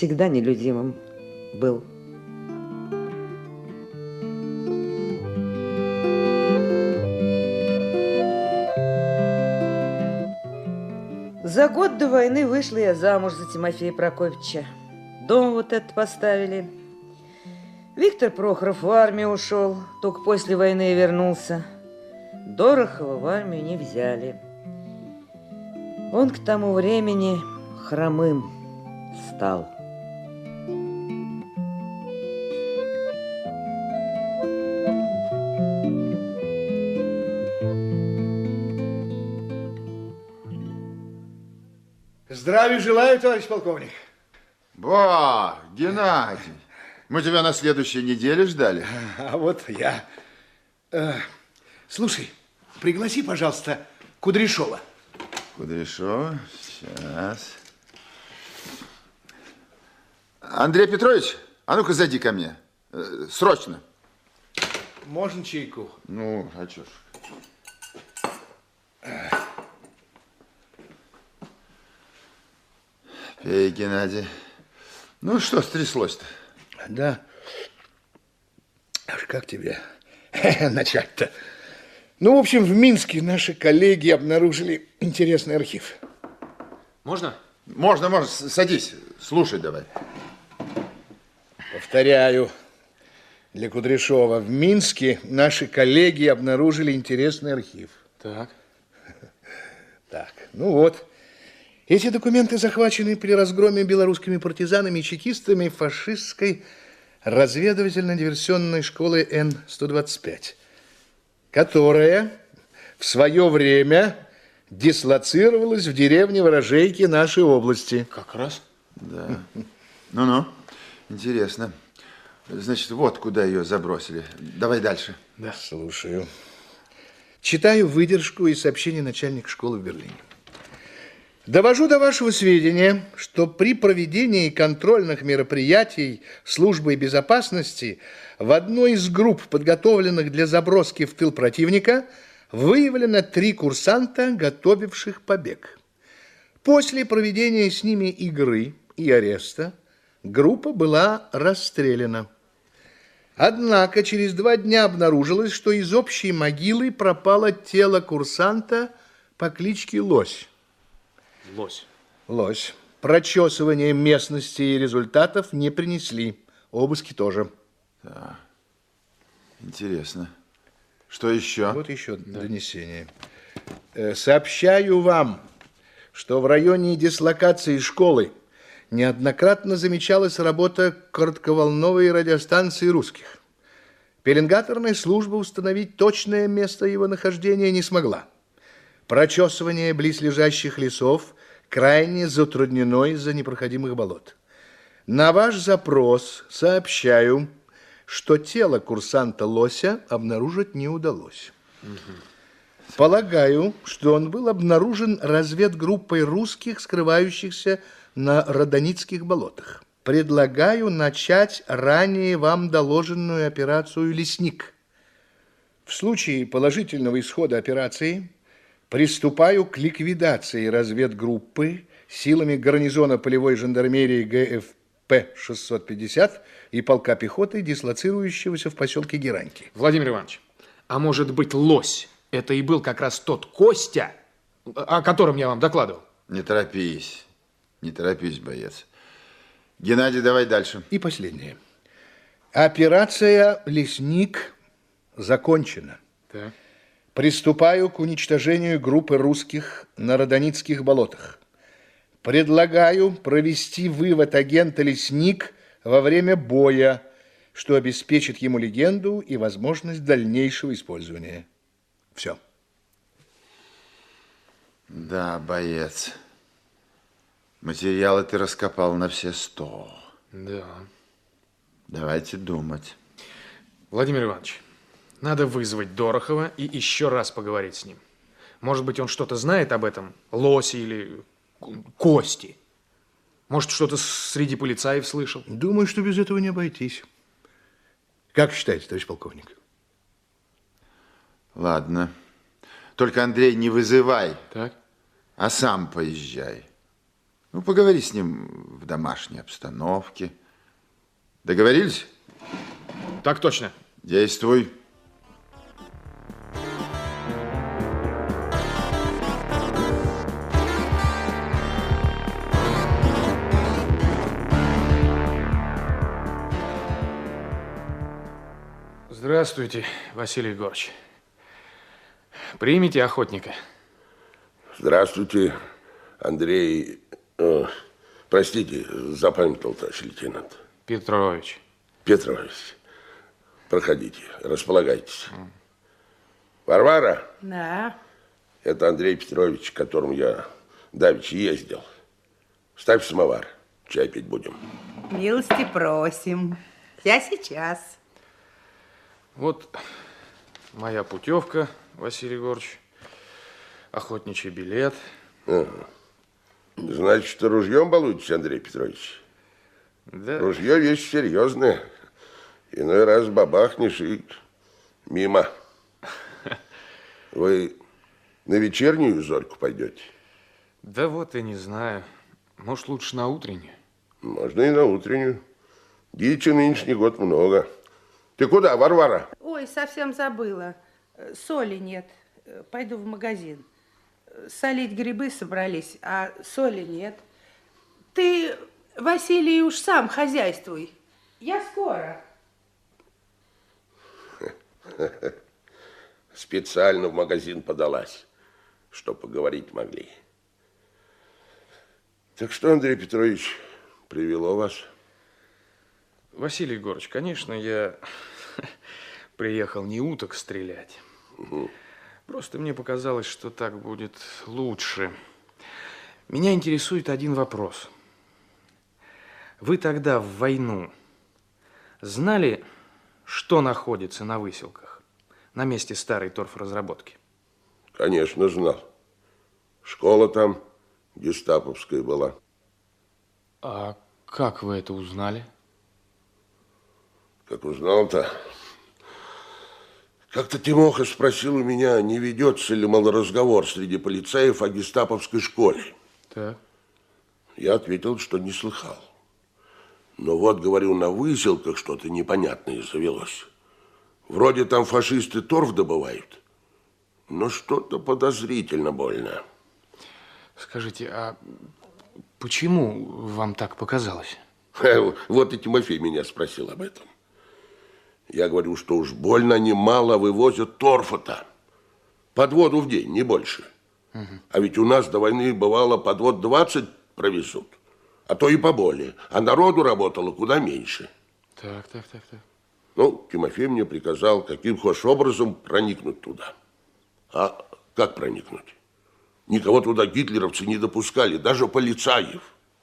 всегда нелюдимым был. За год до войны вышла я замуж за Тимофея Прокопьевича. Дом вот этот поставили. Виктор Прохоров в армию ушел, только после войны и вернулся. Дорохова в армию не взяли. Он к тому времени хромым стал. Здравия желаю, товарищ полковник. Ба, Геннадий, мы тебя на следующей неделе ждали. А вот я. Э, слушай, пригласи, пожалуйста, Кудряшова. Кудряшова, сейчас. Андрей Петрович, а ну-ка зайди ко мне. Э, Срочно. Можно чайку? Ну, а чё ж. Пей, Геннадий. Ну, что стряслось-то? Да. Аж как тебе начать-то? Ну, в общем, в Минске наши коллеги обнаружили интересный архив. Можно? Можно, можно, садись, слушай давай. Повторяю, для Кудряшова, в Минске наши коллеги обнаружили интересный архив. Так. Так, ну вот. Эти документы захвачены при разгроме белорусскими партизанами и чекистами фашистской разведывательно-диверсионной школы Н-125, которая в свое время дислоцировалась в деревне Ворожейки нашей области. Как раз. Да. Ну-ну, интересно. Значит, вот куда ее забросили. Давай дальше. Да. Слушаю. Читаю выдержку из сообщения начальника школы в Берлине. Довожу до вашего сведения, что при проведении контрольных мероприятий службы безопасности в одной из групп, подготовленных для заброски в тыл противника, выявлено три курсанта, готовивших побег. После проведения с ними игры и ареста группа была расстреляна. Однако через два дня обнаружилось, что из общей могилы пропало тело курсанта по кличке Лось. Лось. Лось. Прочесывание местности и результатов не принесли. Обыски тоже. Интересно. Что еще? Вот еще донесение. Э, Сообщаю вам, что в районе дислокации школы неоднократно замечалась работа коротковолновой радиостанции русских. Пеленгаторная служба установить точное место его нахождения не смогла. Прочесывание близлежащих лесов крайне затруднено из-за непроходимых болот. На ваш запрос сообщаю, что тело курсанта Лося обнаружить не удалось. Полагаю, что он был обнаружен разведгруппой русских, скрывающихся на Родоницких болотах. Предлагаю начать ранее вам доложенную операцию «Лесник». В случае положительного исхода операции приступаю к ликвидации разведгруппы силами гарнизона полевой жандармерии ГФП-650 и полка пехоты, дислоцирующегося в поселке Гераньки. Владимир Иванович, а может быть лось? Это и был как раз тот Костя, о котором я вам докладывал. Не торопись. Не торопись, боец. Геннадий, давай дальше. И последнее. Операция «Лесник» закончена. Так. Приступаю к уничтожению группы русских на Родоницких болотах. Предлагаю провести вывод агента «Лесник» во время боя, что обеспечит ему легенду и возможность дальнейшего использования. Все. Да, боец. Материалы ты раскопал на все сто. Да. Давайте думать. Владимир Иванович, надо вызвать Дорохова и еще раз поговорить с ним. Может быть, он что-то знает об этом лосе или Кости. Может, что-то среди полицаев слышал. Думаю, что без этого не обойтись. Как считаете, товарищ полковник? Ладно. Только, Андрей, не вызывай, Так? а сам поезжай. Ну, поговори с ним в домашней обстановке. Договорились? Так точно. Действуй. Здравствуйте, Василий Егорович. Примите охотника. Здравствуйте, Андрей. Э, простите, запамятовал, товарищ лейтенант. Петрович. Петрович, проходите, располагайтесь. Варвара, Да. это Андрей Петрович, к которому я давеча ездил. Ставь самовар, чай пить будем. Милости просим. Я сейчас. Вот моя путевка, Василий Егорович. Охотничий билет. Значит, ружьем балуетесь, Андрей Петрович? Да, Ружье вещь серьезная. Иной раз бабахнешь и мимо. Вы на вечернюю зорьку пойдете? да вот и не знаю. Может, лучше на утреннюю? Можно и на утреннюю. Дичи нынешний год много. Ты куда, Варвара? Ой, совсем забыла. Соли нет. Пойду в магазин. Солить грибы собрались, а соли нет. Ты, Василий, уж сам хозяйствуй. Я скоро. Специально в магазин подалась, что поговорить могли. Так что, Андрей Петрович, привело вас? Василий Егорович, конечно, я приехал не уток стрелять. Просто мне показалось, что так будет лучше. Меня интересует один вопрос. Вы тогда в войну знали, что находится на выселках, на месте старой торфразработки? Конечно, знал. Школа там гестаповская была. А как вы это узнали? Как узнал-то? Как-то Тимоха спросил у меня, не ведется ли, мол, разговор среди полицаев о гестаповской школе. Так. Я ответил, что не слыхал. Но вот, говорю, на выселках что-то непонятное завелось. Вроде там фашисты торф добывают, но что-то подозрительно больно. Скажите, а почему вам так показалось? Вот и Тимофей меня спросил об этом. Я говорю, что уж больно они мало вывозят торфа-то. Подводу в день, не больше. А ведь у нас до войны бывало подвод 20 провезут, а то и поболее. А народу работало куда меньше. Так, так, так, так. Ну, Тимофей мне приказал, каким хочешь образом проникнуть туда. А как проникнуть? Никого туда гитлеровцы не допускали, даже полицаев.